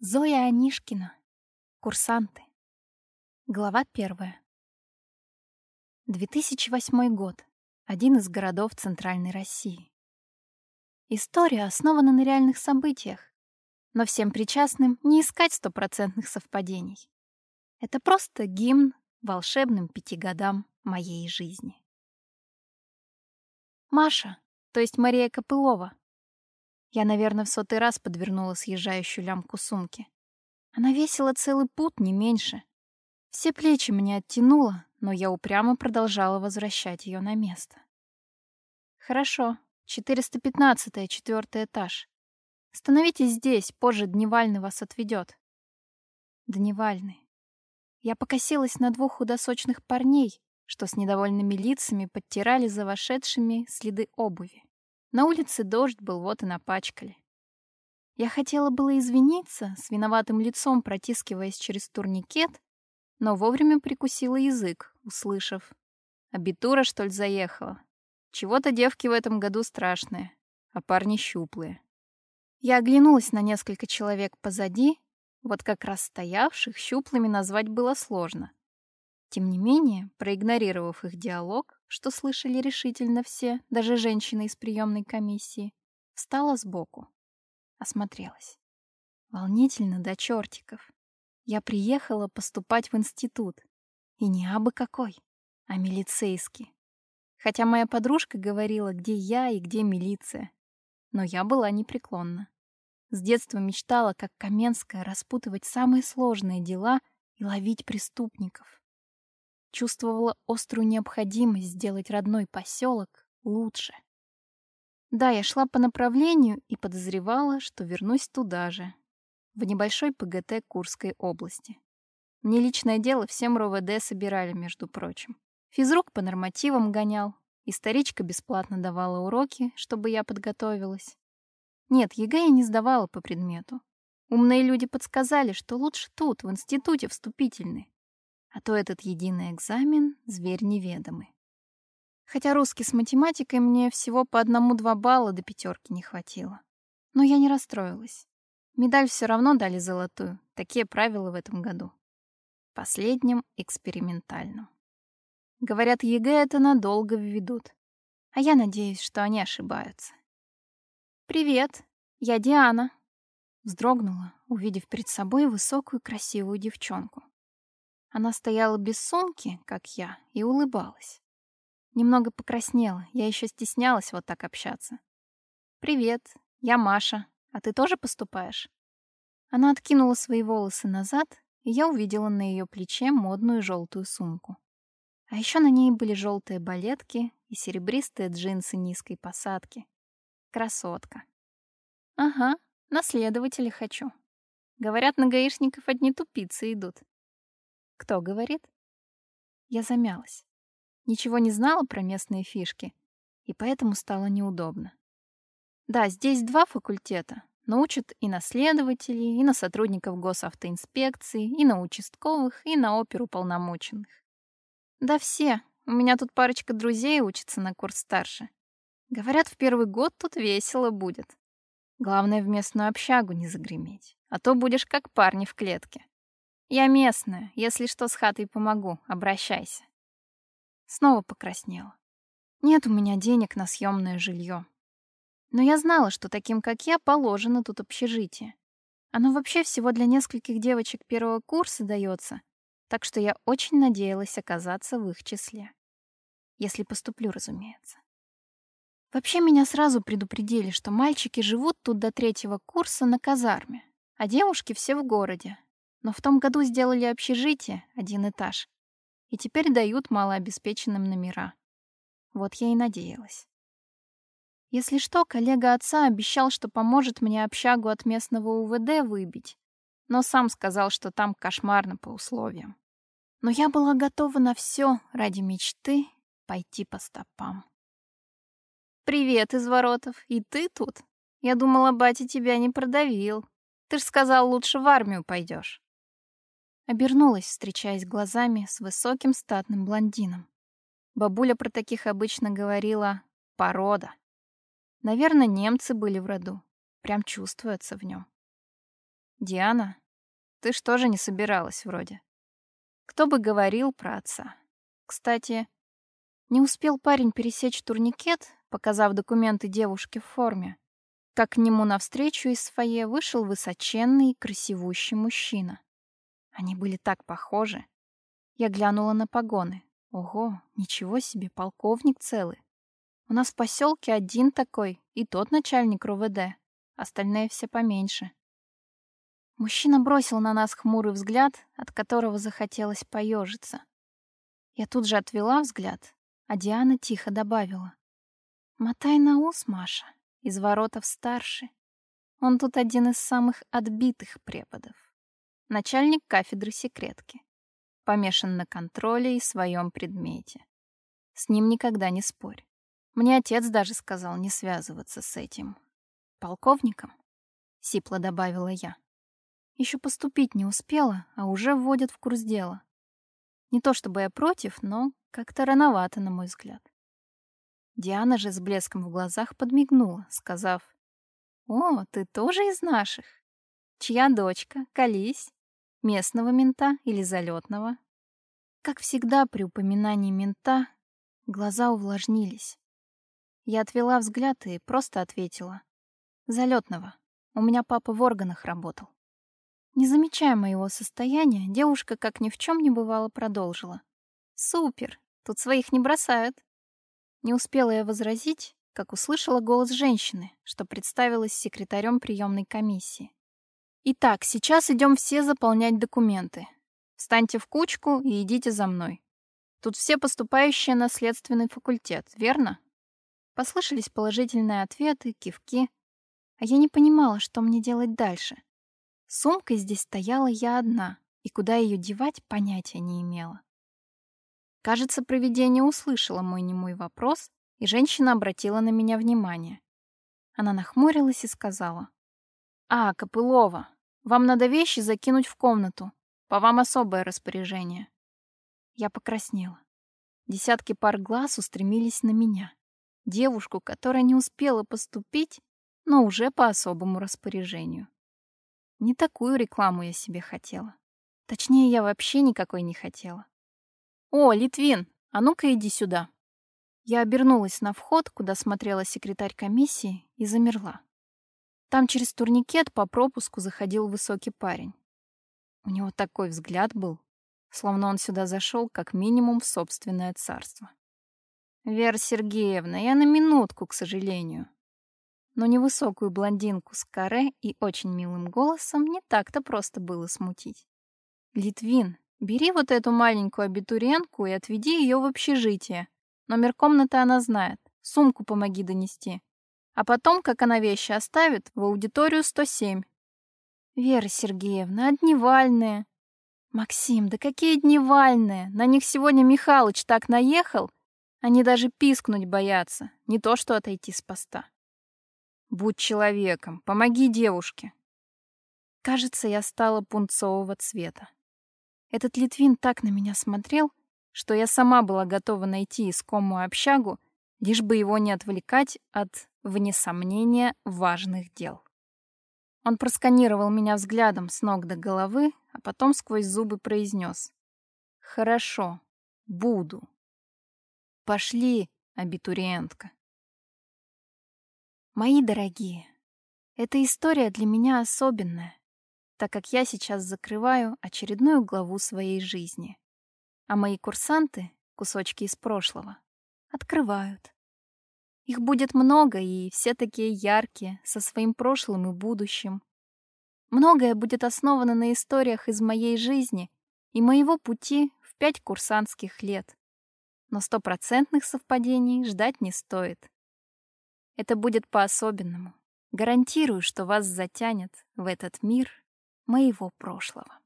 Зоя Анишкина. Курсанты. Глава первая. 2008 год. Один из городов Центральной России. История основана на реальных событиях, но всем причастным не искать стопроцентных совпадений. Это просто гимн волшебным пяти годам моей жизни. Маша, то есть Мария Копылова, я, наверное, в сотый раз подвернула съезжающую лямку сумки. Она весила целый путь, не меньше. Все плечи мне оттянуло, но я упрямо продолжала возвращать ее на место. Хорошо, 415-е, четвертый этаж. Становитесь здесь, позже Дневальный вас отведет. Дневальный. Я покосилась на двух худосочных парней, что с недовольными лицами подтирали за вошедшими следы обуви. На улице дождь был, вот и напачкали. Я хотела было извиниться, с виноватым лицом протискиваясь через турникет, но вовремя прикусила язык, услышав. Абитура, что ли, заехала? Чего-то девки в этом году страшные, а парни щуплые. Я оглянулась на несколько человек позади, вот как раз стоявших щуплыми назвать было сложно. Тем не менее, проигнорировав их диалог, что слышали решительно все, даже женщины из приемной комиссии, встала сбоку. Осмотрелась. Волнительно до чертиков. Я приехала поступать в институт. И не абы какой, а милицейский. Хотя моя подружка говорила, где я и где милиция. Но я была непреклонна. С детства мечтала, как Каменская, распутывать самые сложные дела и ловить преступников. Чувствовала острую необходимость сделать родной поселок лучше. Да, я шла по направлению и подозревала, что вернусь туда же, в небольшой ПГТ Курской области. Мне личное дело всем РОВД собирали, между прочим. Физрук по нормативам гонял, историчка бесплатно давала уроки, чтобы я подготовилась. Нет, ЕГЭ я не сдавала по предмету. Умные люди подсказали, что лучше тут, в институте вступительный а то этот единый экзамен — зверь неведомый. Хотя русский с математикой мне всего по одному-два балла до пятерки не хватило. Но я не расстроилась. Медаль все равно дали золотую. Такие правила в этом году. Последним экспериментальным. Говорят, ЕГЭ это надолго введут. А я надеюсь, что они ошибаются. «Привет, я Диана», — вздрогнула, увидев перед собой высокую красивую девчонку. Она стояла без сумки, как я, и улыбалась. Немного покраснела, я еще стеснялась вот так общаться. «Привет, я Маша. А ты тоже поступаешь?» Она откинула свои волосы назад, и я увидела на ее плече модную желтую сумку. А еще на ней были желтые балетки и серебристые джинсы низкой посадки. Красотка. Ага, наследователя хочу. Говорят, на гаишников одни тупицы идут. Кто говорит? Я замялась. Ничего не знала про местные фишки, и поэтому стало неудобно. Да, здесь два факультета, но учат и на следователей, и на сотрудников госавтоинспекции, и на участковых, и на оперу полномоченных. Да все. У меня тут парочка друзей учатся на курс старше. Говорят, в первый год тут весело будет. Главное, в местную общагу не загреметь, а то будешь как парни в клетке. Я местная, если что, с хатой помогу, обращайся. Снова покраснела. Нет у меня денег на съемное жилье. Но я знала, что таким, как я, положено тут общежитие. Оно вообще всего для нескольких девочек первого курса дается, так что я очень надеялась оказаться в их числе. Если поступлю, разумеется. Вообще меня сразу предупредили, что мальчики живут тут до третьего курса на казарме, а девушки все в городе, но в том году сделали общежитие, один этаж, и теперь дают малообеспеченным номера. Вот я и надеялась. Если что, коллега отца обещал, что поможет мне общагу от местного УВД выбить, но сам сказал, что там кошмарно по условиям. Но я была готова на все ради мечты пойти по стопам. «Привет, Изворотов, и ты тут? Я думала, батя тебя не продавил. Ты ж сказал, лучше в армию пойдешь. Обернулась, встречаясь глазами с высоким статным блондином. Бабуля про таких обычно говорила «порода». Наверное, немцы были в роду. Прям чувствуется в нем. Диана, ты что же не собиралась вроде? Кто бы говорил про отца? Кстати, не успел парень пересечь турникет, показав документы девушке в форме, как к нему навстречу из фойе вышел высоченный, красивущий мужчина. Они были так похожи. Я глянула на погоны. Ого, ничего себе, полковник целый. У нас в поселке один такой, и тот начальник РУВД. Остальные все поменьше. Мужчина бросил на нас хмурый взгляд, от которого захотелось поежиться. Я тут же отвела взгляд, а Диана тихо добавила. «Мотай на ус, Маша, из воротов старший. Он тут один из самых отбитых преподов. Начальник кафедры секретки. Помешан на контроле и своем предмете. С ним никогда не спорь. Мне отец даже сказал не связываться с этим. Полковником?» — сипло добавила я. Еще поступить не успела, а уже вводят в курс дела. Не то чтобы я против, но как-то рановато, на мой взгляд. Диана же с блеском в глазах подмигнула, сказав, «О, ты тоже из наших? Чья дочка? Колись? Местного мента или залетного?» Как всегда при упоминании мента, глаза увлажнились. Я отвела взгляд и просто ответила. «Залетного. У меня папа в органах работал». Не замечая моего состояния, девушка, как ни в чем не бывало, продолжила. «Супер! Тут своих не бросают!» Не успела я возразить, как услышала голос женщины, что представилась секретарем приемной комиссии. «Итак, сейчас идем все заполнять документы. Встаньте в кучку и идите за мной. Тут все поступающие на следственный факультет, верно?» Послышались положительные ответы, кивки. А я не понимала, что мне делать дальше. Сумкой здесь стояла я одна, и куда ее девать, понятия не имела. Кажется, провидение услышало мой немой вопрос, и женщина обратила на меня внимание. Она нахмурилась и сказала. «А, Копылова, вам надо вещи закинуть в комнату. По вам особое распоряжение». Я покраснела. Десятки пар глаз устремились на меня. Девушку, которая не успела поступить, но уже по особому распоряжению. Не такую рекламу я себе хотела. Точнее, я вообще никакой не хотела. «О, Литвин, а ну-ка иди сюда!» Я обернулась на вход, куда смотрела секретарь комиссии, и замерла. Там через турникет по пропуску заходил высокий парень. У него такой взгляд был, словно он сюда зашел как минимум в собственное царство. «Вера Сергеевна, я на минутку, к сожалению», но невысокую блондинку с каре и очень милым голосом не так-то просто было смутить. «Литвин, бери вот эту маленькую абитуриентку и отведи ее в общежитие. Номер комнаты она знает. Сумку помоги донести. А потом, как она вещи оставит, в аудиторию 107. Вера Сергеевна, дневальные. Максим, да какие дневальные? На них сегодня Михалыч так наехал, они даже пискнуть боятся, не то что отойти с поста. Будь человеком, помоги девушке. Кажется, я стала пунцового цвета. Этот Литвин так на меня смотрел, что я сама была готова найти искомую общагу, лишь бы его не отвлекать от, вне сомнения, важных дел. Он просканировал меня взглядом с ног до головы, а потом сквозь зубы произнес. «Хорошо, буду. Пошли, абитуриентка». Мои дорогие, эта история для меня особенная, так как я сейчас закрываю очередную главу своей жизни, а мои курсанты, кусочки из прошлого, открывают. Их будет много, и все такие яркие, со своим прошлым и будущим. Многое будет основано на историях из моей жизни и моего пути в пять курсантских лет. Но стопроцентных совпадений ждать не стоит. Это будет по-особенному. Гарантирую, что вас затянет в этот мир моего прошлого.